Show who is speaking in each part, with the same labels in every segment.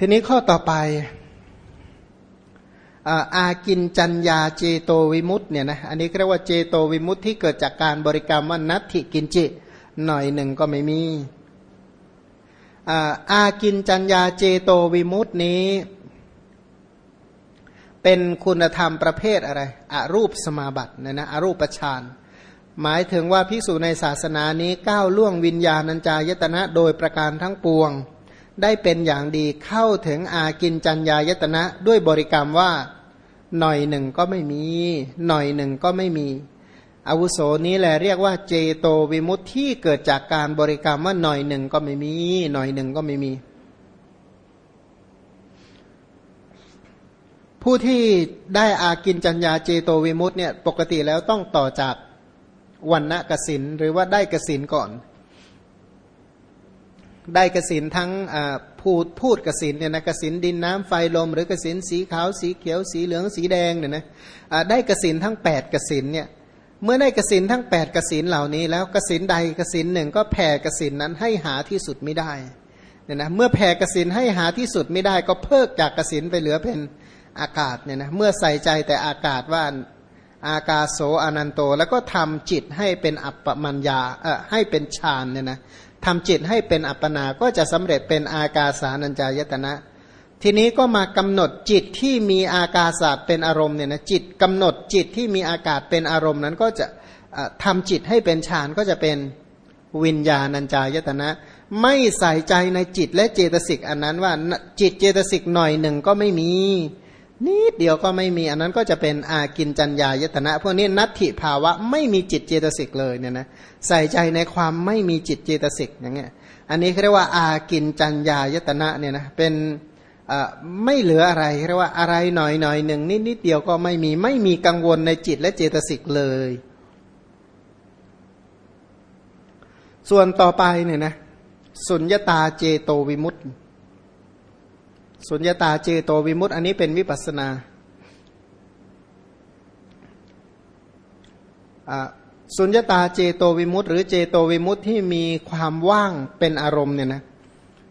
Speaker 1: ทีนี้ข้อต่อไปอากินจัญญาเจโตวิมุตต์เนี่ยนะอันนี้เรียกว่าเจโตวิมุตต์ที่เกิดจากการบริกรรมว่านัตถิกินจิ หน่อยหนึ่งก็ไม่มีอากินจัญญาเจโตวิมุตต์นี้ เป็นคุณธรรมประเภทอะไรอรูปสมาบัติเนี่ยนะอรูปฌานหมายถึงว่าพิสูจในศาสนานี้ก้าวล่วงวิญญาณัญจายตนะโดยประการทั้งปวง ได้เป็นอย่างดีเข้าถึงอากินจัญญายตนะด้วยบริกรรมว่า หน่อยหนึ่งก็ไม่มี หน่อยหนึ่งก็ไม่มี อาวุโสนี้แหละเรียกว่าเจโตวิมุตที่เกิดจากการบริกรรมว่าหน่อยหนึ่งก็ไม่มี หน่อยหนึ่งก็ไม่มี ผู้ที่ได้อากินจัญญาเจโตวิมุตเนี่ยปกติแล้วต้องต่อจากวันณะกสินหรือว่าได้กสินก่อน ได้กสินทั้งพูดพูดกสินเนี่ยนะกสินดินน้ำไฟลม หรือกสินสีขาวสีเขียวสีเหลืองสีแดงเนี่ยนะได้กสินทั้ง 8กสินเนี่ยเมื่อได้กสินทั้ง 8กสินเหล่านี้ แล้วกสินใดกสินหนึ่งก็แผ่กสินนั้นให้หาที่สุดไม่ได้เนี่ยนะเมื่อแผ่กสินให้หาที่สุดไม่ได้ ก็เพิกจากกสินไปเหลือเป็นอากาศเนี่ยนะเมื่อใส่ใจแต่อากาศว่าอากาโสอนันโต แล้วก็ทำจิตให้เป็นอัปปมัญญาเอ่อให้เป็นฌานเนี่ยนะ ทำจิตให้เป็นอัปปนา ก็จะสำเร็จเป็นอากาสานัญจายตนะ ทีนี้ก็มากำหนดจิตที่มีอากาศาสเป็นอารมณ์เนี่ยนะจิตกำหนดจิตที่มีอากาศเป็นอารมณ์นั้นก็จะทำจิตให้เป็นฌานก็จะเป็นวิญญาณัญจายตนะ ไม่ใส่ใจในจิตและเจตสิกอันนั้นว่าจิตเจตสิกหน่อยหนึ่งก็ไม่มี นิดเดียวก็ไม่มีอันนั้นก็จะเป็นอากินจัญญายตนะ พวกนี้นัตถิภาวะไม่มีจิตเจตสิกเลยเนี่ยนะใส่ใจในความไม่มีจิตเจตสิกอย่างเงี้ยอันนี้เรียกว่าอากินจัญญายตนะเนี่ยนะเป็นไม่เหลืออะไรเรียกว่าอะไรหน่อยหน่อยหนึ่งนิดนิดเดียวก็ไม่มีไม่มีกังวลในจิตและเจตสิกเลย ส่วนต่อไปเนี่ยนะสุญญตาเจโตวิมุตติ สุญญาตาเจโตวิมุตต์อันนี้เป็นวิปัสนาสุญญาตาเจโตวิมุตต์หรือเจโตวิมุตต์ที่มีความว่างเป็นอารมณ์เนี่ยนะ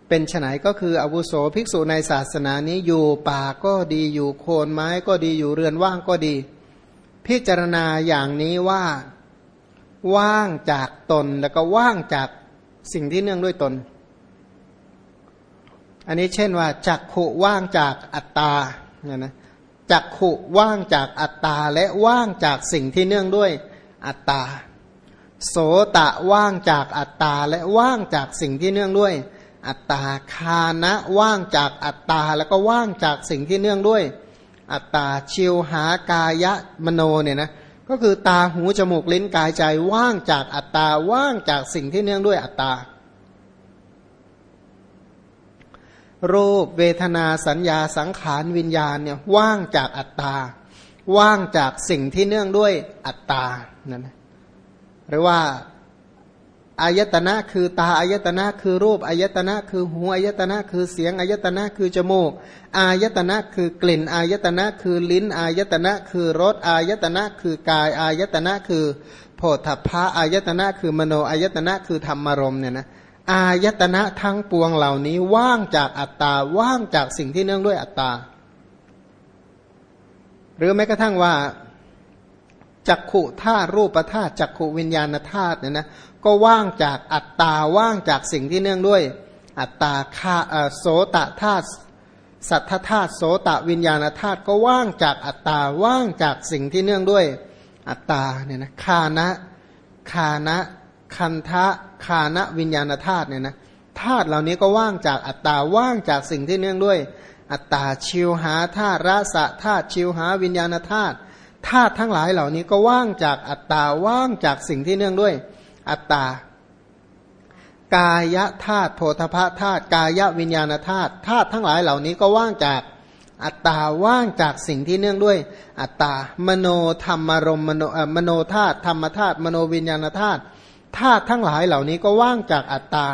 Speaker 1: เป็นไฉนก็คืออาวุโสภิกษุในศาสนานี้อยู่ป่าก็ดีอยู่โคนไม้ก็ดีอยู่เรือนว่างก็ดี พิจารณาอย่างนี้ว่าว่างจากตนแล้วก็ว่างจากสิ่งที่เนื่องด้วยตน อันนี้เช่นว่าจักขุว่างจากอัตตาเนี่ยนะจักขุว่างจากอัตตาและว่างจากสิ่งที่เนื่องด้วยอัตตา โสตะว่างจากอัตตาและว่างจากสิ่งที่เนื่องด้วย อัตตาคานะว่างจากอัตตาแล้วก็ว่างจากสิ่งที่เนื่องด้วย อัตตาชิวหากายะมโนเนี่ยนะก็คือตาหูจมูกลิ้นกายใจว่างจากอัตตาว่างจากสิ่งที่เนื่องด้วยอัตตา รูปเวทนาสัญญาสังขารวิญญาณเนี่ยว่างจากอัตตา ว่างจากสิ่งที่เนื่องด้วยอัตตานั่นหรือว่าอายตนะคือตาอายตนะคือรูปอายตนะคือหูอายตนะคือเสียงอายตนะคือจมูกอายตนะคือกลิ่นอายตนะคือลิ้นอายตนะคือรสอายตนะคือกายอายตนะคือโผฏฐัพพะอายตนะคือมโนอายตนะคือธรรมารมเนี่ยนะ อายตนะทั้งปวงเหล่านี้ว่างจากอัตตาว่างจากสิ่งที่เนื่องด้วยอัตตา หรือแม้กระทั่งว่าจักขุธาตุรูปธาตุจักขุวิญญาณธาตุเนี่ยนะก็ว่างจากอัตตาว่างจากสิ่งที่เนื่องด้วย อัตตาคาโสตธาตุสัทธธาตุโสตวิญญาณธาตุก็ว่างจากอัตตาว่างจากสิ่งที่เนื่องด้วยอัตตาเนี่ยนะคานะคานะ คันทะคานะวิญญาณธาตุเนี่ยนะธาตุเหล่านี้ก็ว่างจากอัตตาว่างจากสิ่งที่เนื่องด้วย อัตตาชิวหาธาตุรสะธาตุชิวหาวิญญาณธาตุธาตุทั้งหลายเหล่านี้ก็ว่างจากอัตตาว่างจากสิ่งที่เนื่องด้วย อัตตากายธาตุโพธพะธาตุกายวิญญาณธาตุธาตุทั้งหลายเหล่านี้ก็ว่างจากอัตตาว่างจากสิ่งที่เนื่องด้วย อัตตามโนธรรมารมมโนมโนธาตุธรรมธาตุมโนวิญญาณธาตุ ธาตุทั้งหลายเหล่านี้ก็ว่างจากอัตตา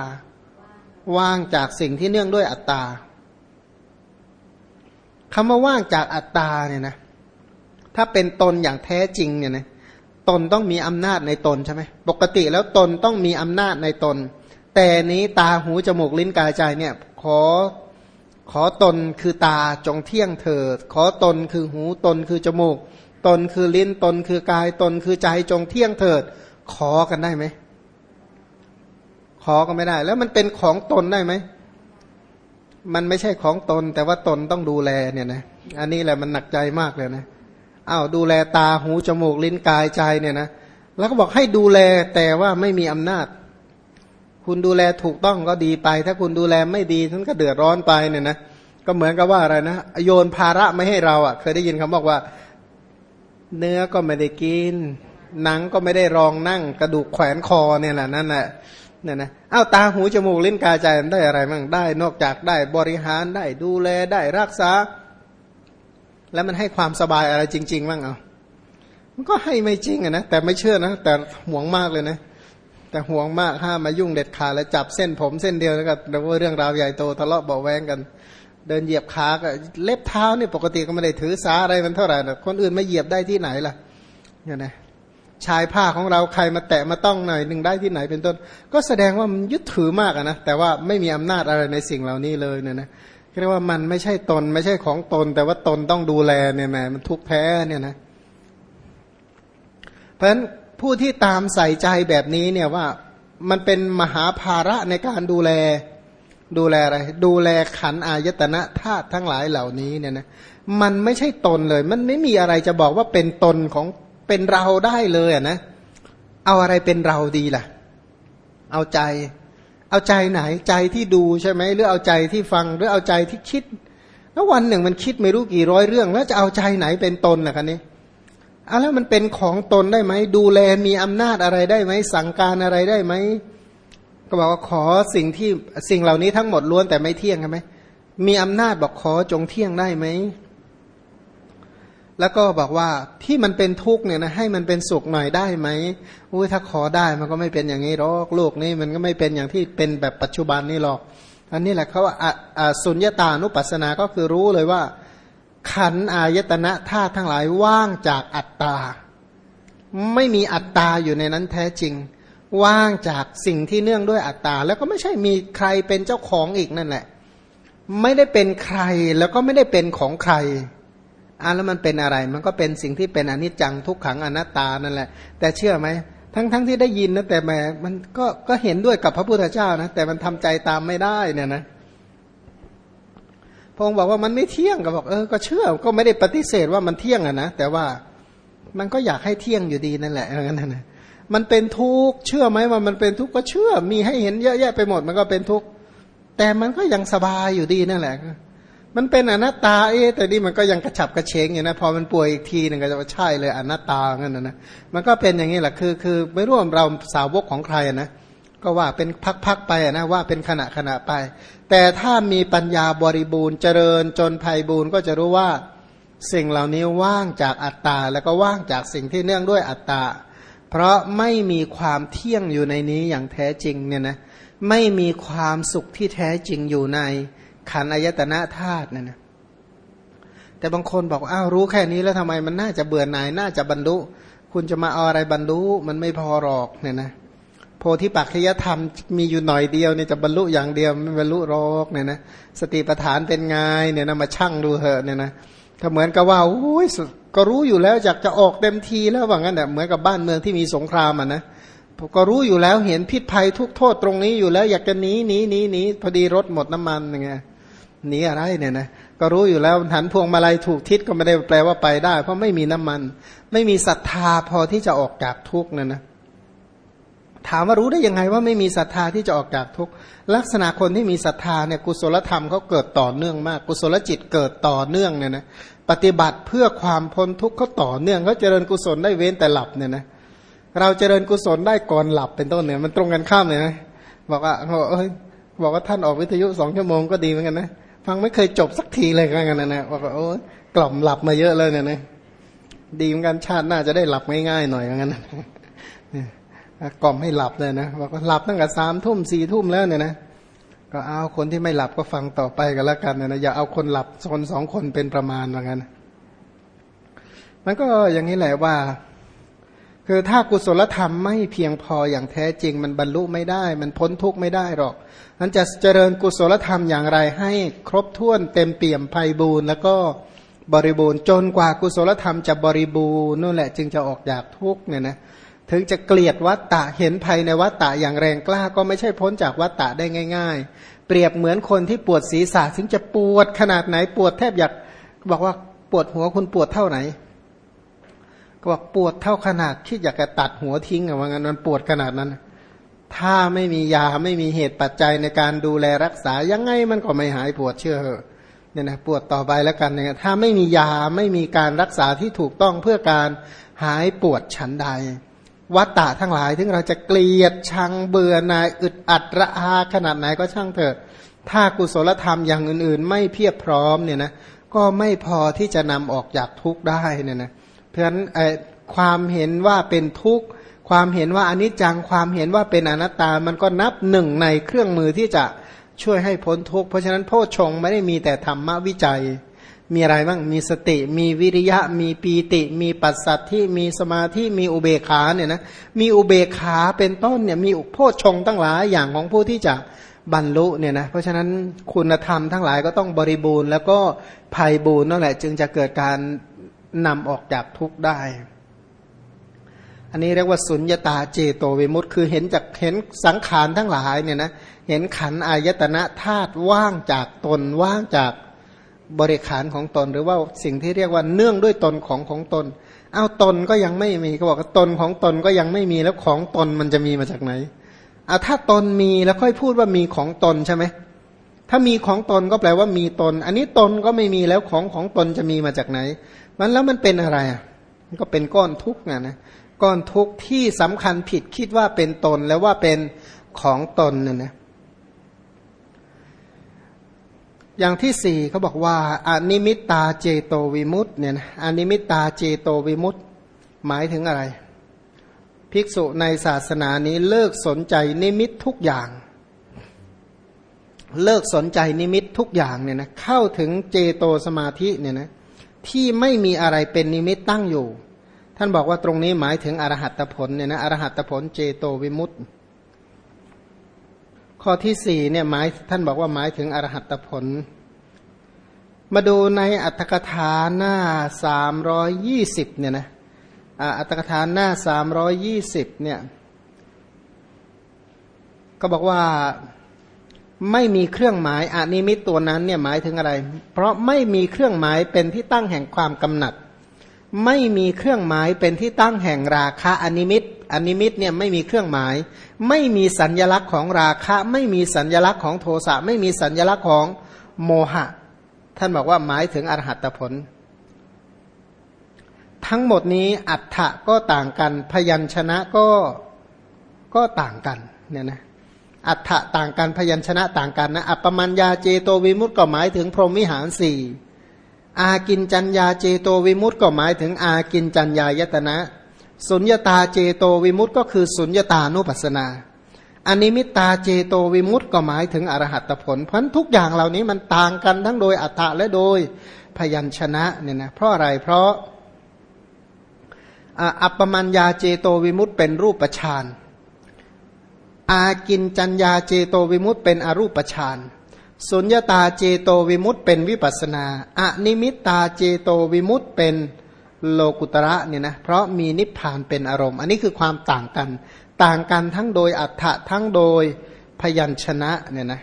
Speaker 1: ว่างจากสิ่งที่เนื่องด้วยอัตตาคำว่าว่างจากอัตตาเนี่ยนะถ้าเป็นตนอย่างแท้จริงเนี่ยนะตนต้องมีอำนาจในตนใช่ไหมปกติแล้วตนต้องมีอำนาจในตน แต่นี้ตาหูจมูกลิ้นกายใจเนี่ยขอขอตนคือตาจงเที่ยงเถิด ขอตนคือหูตนคือจมูก ตนคือลิ้นตนคือกายตนคือใจจงเที่ยงเถิด ขอกันได้ไหม ขอก็ไม่ได้ แล้วมันเป็นของตนได้ไหมมันไม่ใช่ของตน แต่ว่าตนต้องดูแลเนี่ยนะอันนี้แหละมันหนักใจมากเลยนะอ้าวดูแลตาหูจมูกลิ้นกายใจเนี่ยนะแล้วก็บอกให้ดูแลแต่ว่าไม่มีอำนาจ คุณดูแลถูกต้องก็ดีไป ถ้าคุณดูแลไม่ดีท่านก็เดือดร้อนไปเนี่ยนะก็เหมือนกับว่าอะไรนะโยนภาระไม่ให้เราอะ่ะ เคยได้ยินคำบอกว่า เนื้อก็ไม่ได้กินหนังก็ไม่ได้รองนั่ง กระดูกแขวนคอเนี่ยแหละนั่นแหละ เนี่ยนะอ้าวตาหูจมูกลิ้นกายใจได้อะไรมั่งได้ นอกจากได้บริหารได้ดูแลได้รักษา แล้วมันให้ความสบายอะไรจริง ๆ บ้างเอามันก็ให้ไม่จริงอะนะแต่ไม่เชื่อนะแต่ห่วงมากเลยนะแต่ห่วงมากห้ามมายุ่งเด็ดขาดแล้วจับเส้นผมเส้นเดียวแล้วก็เดี๋ยวเรื่องราวใหญ่โตทะเลาะเบาแวงกัน เดินเหยียบขาก็เล็บเท้านี่ปกติก็ไม่ได้ถือสาอะไรมันเท่าไหร่นะคนอื่นไม่เหยียบได้ที่ไหนล่ะเนี่ยนะ ชายผ้าของเราใครมาแตะมาต้องหน่อยหนึ่งได้ที่ไหนเป็นต้น ก็แสดงว่ามันยึดถือมากนะแต่ว่าไม่มีอำนาจอะไรในสิ่งเหล่านี้เลยเนี่ยนะเรียกว่ามันไม่ใช่ตนไม่ใช่ของตน แต่ว่าตนต้องดูแลเนี่ยแหมมันทุกข์แท้เนี่ยนะเพราะฉะนั้นผู้ที่ตามใส่ใจแบบนี้เนี่ยว่ามันเป็นมหาภาระในการดูแลดูแลอะไร ดูแลขันอายตนะธาตุทั้งหลายเหล่านี้เนี่ยนะมันไม่ใช่ตนเลย มันไม่มีอะไรจะบอกว่าเป็นตนของ เป็นเราได้เลยอะนะ เอาอะไรเป็นเราดีล่ะ เอาใจ เอาใจไหนใจที่ดูใช่ไหมหรือเอาใจที่ฟังหรือเอาใจที่คิด แล้ววันหนึ่งมันคิดไม่รู้กี่ร้อยเรื่อง แล้วจะเอาใจไหนเป็นตนล่ะคันนี้เอาแล้วมันเป็นของตนได้ไหมดูแลมีอำนาจอะไรได้ไหมสั่งการอะไรได้ไหมก็บอกว่าขอสิ่งที่สิ่งเหล่านี้ทั้งหมดล้วนแต่ไม่เที่ยงใช่ไหมมีอำนาจบอกขอจงเที่ยงได้ไหม แล้วก็บอกว่าที่มันเป็นทุกข์เนี่ยนะให้มันเป็นสุขหน่อยได้ไหมอุ้ยถ้าขอได้มันก็ไม่เป็นอย่างนี้หรอกโลกนี้มันก็ไม่เป็นอย่างที่เป็นแบบปัจจุบันนี้หรอก อันนี้แหละเขาว่าสุญญตานุปัสสนาก็คือรู้เลยว่า ขันอายตนะธาตุทั้งหลายว่างจากอัตตา ไม่มีอัตตาอยู่ในนั้นแท้จริง ว่างจากสิ่งที่เนื่องด้วยอัตตา แล้วก็ไม่ใช่มีใครเป็นเจ้าของอีกนั่นแหละ ไม่ได้เป็นใครแล้วก็ไม่ได้เป็นของใคร อ่าแล้วมันเป็นอะไร มันก็เป็นสิ่งที่เป็นอนิจจังทุกขังอนัตตานั่นแหละ แต่เชื่อไหมทั้งทั้งที่ได้ยินนะแต่แม่มันก็ก็เห็นด้วยกับพระพุทธเจ้านะแต่มันทำใจตามไม่ได้เนี่ยนะพงบอกว่ามันไม่เที่ยงก็บอกเออก็เชื่อ ก็ไม่ได้ปฏิเสธว่ามันเที่ยงอะนะแต่ว่ามันก็อยากให้เที่ยงอยู่ดีนั่นแหละเออนั่นนะมันเป็นทุกข์เชื่อไหมว่ามันเป็นทุกข์ก็เชื่อ มีให้เห็นเยอะแยะไปหมด มันก็เป็นทุกข์แต่มันก็ยังสบายอยู่ดีนั่นแหละ มันเป็นอนัตตาเอ๊แต่นี่มันก็ยังกระฉับกระเฉงอยู่นะพอมันป่วยอีกทีหนึ่งก็จะว่าใช่เลยอนัตตางั้นนะนะมันก็เป็นอย่างนี้แหละคือคือไม่ร่วมเราสาวกของใครนะก็ว่าเป็นพักๆไปนะว่าเป็นขณะขณะไป แต่ถ้ามีปัญญาบริบูรณ์เจริญจนภัยบูรณ์ก็จะรู้ว่าสิ่งเหล่านี้ว่างจากอัตตา แล้วก็ว่างจากสิ่งที่เนื่องด้วยอัตตา เพราะไม่มีความเที่ยงอยู่ในนี้อย่างแท้จริงเนี่ยนะไม่มีความสุขที่แท้จริงอยู่ใน ขันอายตนะธาตุนั่นนะแต่บางคนบอกอ้าวรู้แค่นี้แล้วทำไมมันน่าจะเบื่อหน่ายน่าจะบรรลุ คุณจะมาเอาอะไรบรรลุมันไม่พอหรอกเนี่ยนะโพธิปัจจยธรรมมีอยู่หน่อยเดียวเนี่ยจะบรรลุอย่างเดียวไม่บรรลุหรอกเนี่ยนะสติปัฏฐานเป็นไงเนี่ยนะมาชั่งดูเถอะเนี่ยนะถ้าเหมือนกับว่าโอ้ยก็รู้อยู่แล้วอยากจะออกเต็มทีแล้วว่างั้นแหะเหมือนกับบ้านเมืองที่มีสงครามอะนะก็รู้อยู่แล้วเห็นพิษภัยทุกโทษตรงนี้อยู่แล้วอยากจะหนีหนีหนีหนีพอดีรถหมดน้ำมันยังไง หนีอะไรเนี่ยนะก็รู้อยู่แล้วหันพวงมาลัยถูกทิศก็ไม่ได้แปลว่าไปได้ เพราะไม่มีน้ำมัน ไม่มีศรัทธาพอที่จะออกจากทุกข์นั่นนะถามว่ารู้ได้ยังไงว่าไม่มีศรัทธาที่จะออกจากทุกข์ลักษณะคนที่มีศรัทธาเนี่ยกุศลธรรมเขาเกิดต่อเนื่องมาก กุศลจิตเกิดต่อเนื่องเนี่ยนะปฏิบัติเพื่อความพ้นทุกข์เขาต่อเนื่องเขาเจริญกุศลได้เว้นแต่หลับเนี่ยนะเราเจริญกุศลได้ก่อนหลับเป็นต้นเนี่ยมันตรงกันข้ามเลยนะบอกว่าเอ้ยบอกว่าท่านออกวิทยุสองชั่วโมงก็ดีเหมือนกันนะ ฟังไม่เคยจบสักทีเลยกันนะนะว่าโอ้กล่อมหลับมาเยอะเลยเนี่ยนะดีเหมือนกันชาติหน้าจะได้หลับง่ายๆหน่อยเหมือนกันนะกล่อมให้หลับเลยนะบอกว่าหลับตั้งแต่สามทุ่มสี่ทุ่มแล้วเนี่ยนะก็เอาคนที่ไม่หลับก็ฟังต่อไปกันแล้วกันนะอย่าเอาคนหลับคนสองคนเป็นประมาณเหมือนกันมันก็อย่างนี้แหละว่า คือถ้ากุศลธรรมไม่เพียงพออย่างแท้จริง มันบรรลุไม่ได้ มันพ้นทุกข์ไม่ได้หรอกนั้นจะเจริญกุศลธรรมอย่างไรให้ครบถ้วนเต็มเปี่ยมไพ่บูรณ์แล้วก็บริบูรณ์จนกว่ากุศลธรรมจะบริบูรณ์นั่นแหละจึงจะออกจากทุกข์เนี่ยนะถึงจะเกลียดวัตตะเห็นภัยในวัตตะอย่างแรงกล้าก็ไม่ใช่พ้นจากวัตตะได้ง่าย ๆ เปรียบเหมือนคนที่ปวดศีรษะถึงจะปวดขนาดไหนปวดแทบอยากบอกว่าปวดหัวคุณปวดเท่าไหน ก็บอกปวดเท่าขนาดคิดอยากจะตัดหัวทิ้งอะว่างั้นมันปวดขนาดนั้น ถ้าไม่มียาไม่มีเหตุปัจจัยในการดูแลรักษายังไงมันก็ไม่หายปวดเชื่อเหอะเนี่ยนะปวดต่อไปแล้วกันเนี่ยถ้าไม่มียาไม่มีการรักษาที่ถูกต้องเพื่อการหายปวดฉันใดวัตตะทั้งหลายถึงเราจะเกลียดชังเบื่อนายอึดอัดระอาขนาดไหนก็ช่างเถอะ ถ้ากุศลธรรมอย่างอื่น ๆ ไม่เพียบพร้อมเนี่ยนะก็ไม่พอที่จะนำออกจากทุกข์ได้เนี่ยนะ เพราะฉะนั้นความเห็นว่าเป็นทุกข์ความเห็นว่าอนิจจังความเห็นว่าเป็นอนัตตา มันก็นับหนึ่งในเครื่องมือที่จะช่วยให้พ้นทุกข์เพราะฉะนั้นโพชงไม่ได้มีแต่ธรรมวิจัย มีอะไรบ้างมีสติ มีวิริยะ มีปีติ มีปัสสัตที่มีสมาธิมีอุเบกขาเนี่ยนะมีอุเบกขาเป็นต้นเนี่ยมีโพชงตั้งหลายอย่างของผู้ที่จะบรรลุเนี่ยนะเพราะฉะนั้นคุณธรรมทั้งหลายก็ต้องบริบูรณ์ แล้วก็ภัยบูรณ์นั่นแหละจึงจะเกิดการ นำออกจากทุกข์ได้ อันนี้เรียกว่าสุญญตาเจโตวิมุตต์คือเห็นจากเห็นสังขารทั้งหลายเนี่ยนะเห็นขันอายตนะธาตุว่างจากตนว่างจากบริขารของตน หรือว่าสิ่งที่เรียกว่าเนื่องด้วยตนของของตนเอาตนก็ยังไม่มีเขาบอกว่าตนของตนก็ยังไม่มีแล้วของตนมันจะมีมาจากไหนเอาถ้าตนมีแล้วค่อยพูดว่ามีของตนใช่ไหม ถ้ามีของตนก็แปลว่ามีตน อันนี้ตนก็ไม่มีแล้วของของตนจะมีมาจากไหน มันแล้วมันเป็นอะไรอะมันก็เป็นก้อนทุกข์ไงนะก้อนทุกข์ที่สำคัญผิดคิดว่าเป็นตนแล้วว่าเป็นของตนเนี่ยนะอย่างที่สี่เขาบอกว่าอนิมิตตาเจโตวิมุตต์เนี่ยนะอนิมิตตาเจโตวิมุตต์หมายถึงอะไร ภิกษุในศาสนานี้เลิกสนใจนิมิตทุกอย่าง เลิกสนใจนิมิตทุกอย่างเนี่ยนะเข้าถึงเจโตสมาธิเนี่ยนะที่ไม่มีอะไรเป็นนิมิตตั้งอยู่ ท่านบอกว่าตรงนี้หมายถึงอรหัตผลเนี่ยนะอรหัตผลเจโตวิมุตต์ข้อที่สี่เนี่ยหมายท่านบอกว่าหมายถึงอรหัตผล มาดูในอัตถกถาหน้าสามร้อยยี่สิบเนี่ยนะอรรถกถาหน้าสามร้อยยี่สิบเนี่ยก็บอกว่า ไม่มีเครื่องหมายอนิมิตตัวนั้นเนี่ยหมายถึงอะไร เพราะไม่มีเครื่องหมายเป็นที่ตั้งแห่งความกำหนัด ไม่มีเครื่องหมายเป็นที่ตั้งแห่งราคะอนิมิตอนิมิตเนี่ยไม่มีเครื่องหมาย ไม่มีสัญลักษณ์ของราคะ ไม่มีสัญลักษณ์ของโทสะไม่มีสัญลักษณ์ของโมหะ ท่านบอกว่าหมายถึงอรหัตผล ทั้งหมดนี้อัฏฐะก็ต่างกัน พยัญชนะก็ก็ต่างกันเนี่ยนะ อัฏฐะต่างกันพยัญชนะต่างกันนะอัปปมัญญาเจโตวิมุตต์ก็หมายถึงพรหมวิหารสี่อากินจัญญาเจโตวิมุตต์ก็หมายถึงอากินจัญญายตนะ สุญญตาเจโตวิมุตต์ก็คือสุญญตานุปัสนาอนิมิตตาเจโตวิมุตต์ก็หมายถึงอรหัตผล เพราะทุกอย่างเหล่านี้มันต่างกันทั้งโดยอัฏฐะและโดยพยัญชนะเนี่ยนะเพราะอะไรเพราะอัปปมัญญาเจโตวิมุตต์เป็นรูปฌาน อากินจัญญาเจโตวิมุตเป็นอรูปฌานสุญญตาเจโตวิมุตเป็นวิปัสนาอนิมิตตาเจโตวิมุตเป็นโลกุตระเนี่ยนะเพราะมีนิพพานเป็นอารมณ์ อันนี้คือความต่างกัน ต่างกันทั้งโดยอัฏฐะทั้งโดยพยัญชนะเนี่ยนะ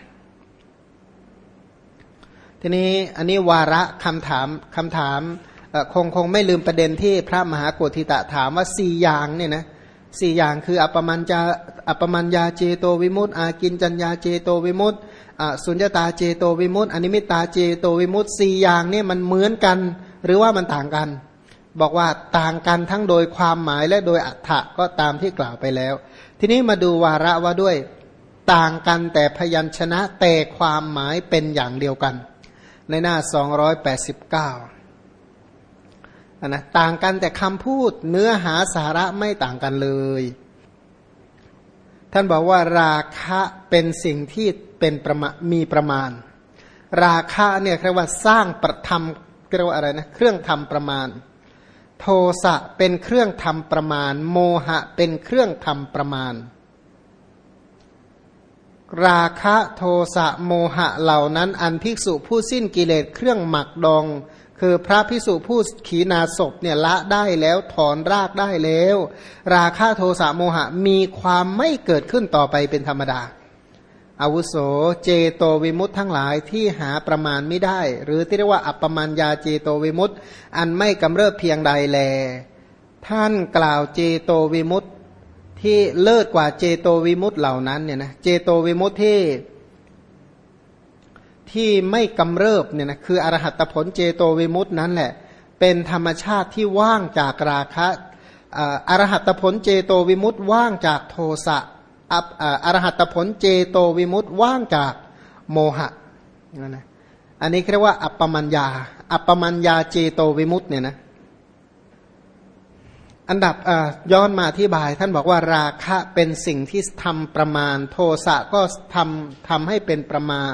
Speaker 1: ทีนี้อันนี้วาระคำถามคำถามคงคงไม่ลืมประเด็นที่พระมหาโกฏฐิตะถามว่าสี่อย่างเนี่ยนะ สี่อย่างคืออัปมัญญาอัปมัญญาเจโตวิมุตต์อากินจัญญาเจโตวิมุตต์สุญญตาเจโตวิมุตต์อนิมิตตาเจโตวิมุตต์สี่อย่างนี่มันเหมือนกัน หรือว่ามันต่างกัน บอกว่าต่างกันทั้งโดยความหมายและโดยอัฏฐะก็ตามที่กล่าวไปแล้ว ทีนี้มาดูวาระว่าด้วยต่างกันแต่พยัญชนะแต่ความหมายเป็นอย่างเดียวกัน ในหน้า 289 นะต่างกันแต่คำพูดเนื้อหาสาระไม่ต่างกันเลย ท่านบอกว่าราคะเป็นสิ่งที่เป็นประมามีประมาณ ราคะเนี่ยเรียกว่าสร้างประทำเรียกว่าอะไรนะเครื่องทำประมาณ โทสะเป็นเครื่องทำประมาณ โมหะเป็นเครื่องทำประมาณ ราคะโทสะโมหะเหล่านั้น อันภิกษุผู้สิ้นกิเลสเครื่องหมักดอง คือพระภิกษุผู้ขีนาศพเนี่ยละได้แล้วถอนรากได้แล้ว ราคะโทสะโมหะมีความไม่เกิดขึ้นต่อไปเป็นธรรมดา อาวุโสเจโตวิมุตทั้งหลายที่หาประมาณไม่ได้ หรือที่เรียกว่าอัปปมัญญาเจโตวิมุตอันไม่กำเริบเพียงใดแล ท่านกล่าวเจโตวิมุตที่เลิศกว่าเจโตวิมุตเหล่านั้นเนี่ยนะเจโตวิมุตที่ ที่ไม่กำเริบเนี่ยนะคืออรหัตผลเจโตวิมุตนั้นแหละ เป็นธรรมชาติที่ว่างจากราคะอรหัตผลเจโตวิมุตว่างจากโทสะอรหัตผลเจโตวิมุตต์ว่างจากโมหะนะอันนี้เรียกว่า อัปปมัญญา อัปปมัญญาเจโตวิมุตต์เนี่ยนะอันดับย้อนมาที่บาย ท่านบอกว่าราคะเป็นสิ่งที่ทำประมาณ โทสะก็ทำทำให้เป็นประมาณ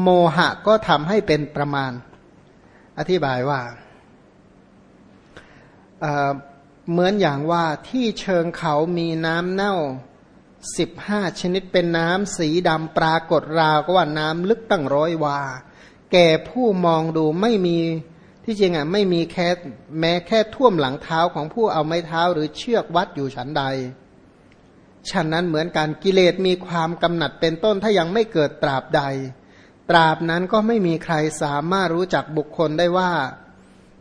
Speaker 1: โมหะก็ทำให้เป็นประมาณ อธิบายว่าเหมือนอย่างว่าที่เชิงเขามีน้ำเน่าสิบห้าชนิดเป็นน้ำสีดำปรากฏราวก็ว่าน้ำลึกตั้งร้อยวา แก่ผู้มองดูไม่มีที่จริงอะไม่มีแค่แม้แค่ท่วมหลังเท้าของผู้เอาไม้เท้าหรือเชือกวัดอยู่ฉันใดฉะนั้นเหมือนการกิเลสมีความกำหนัดเป็นต้นถ้ายังไม่เกิดตราบใด ตราบนั้นก็ไม่มีใครสามารถรู้จักบุคคลได้ว่า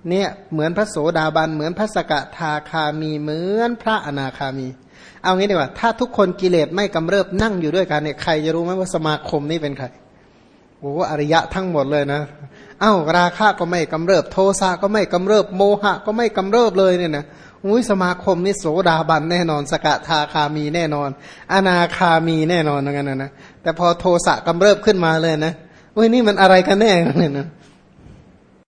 Speaker 1: เนี่ยเหมือนพระโสดาบันเหมือนพระสกทาคามีเหมือนพระอนาคามี เอางี้ดีกว่า ถ้าทุกคนกิเลสไม่กำเริบนั่งอยู่ด้วยกันเนี่ยใครจะรู้ไหมว่าสมาคมนี้เป็นใครโอ้อริยะทั้งหมดเลยนะอ้าวราคะก็ไม่กำเริบโทสะก็ไม่กำเริบโมหะ ก็ไม่กำเริบเลยเนี่ยนะอุ้ยสมาคมนี่โสดาบันแน่นอน สกทาคามีแน่นอน อนาคามีแน่นอนเหมือนกันนนะแต่พอโทสะกำเริบขึ้นมาเลยนะ อุ้ยนี่มันอะไรกันแน่เนี่ยนะ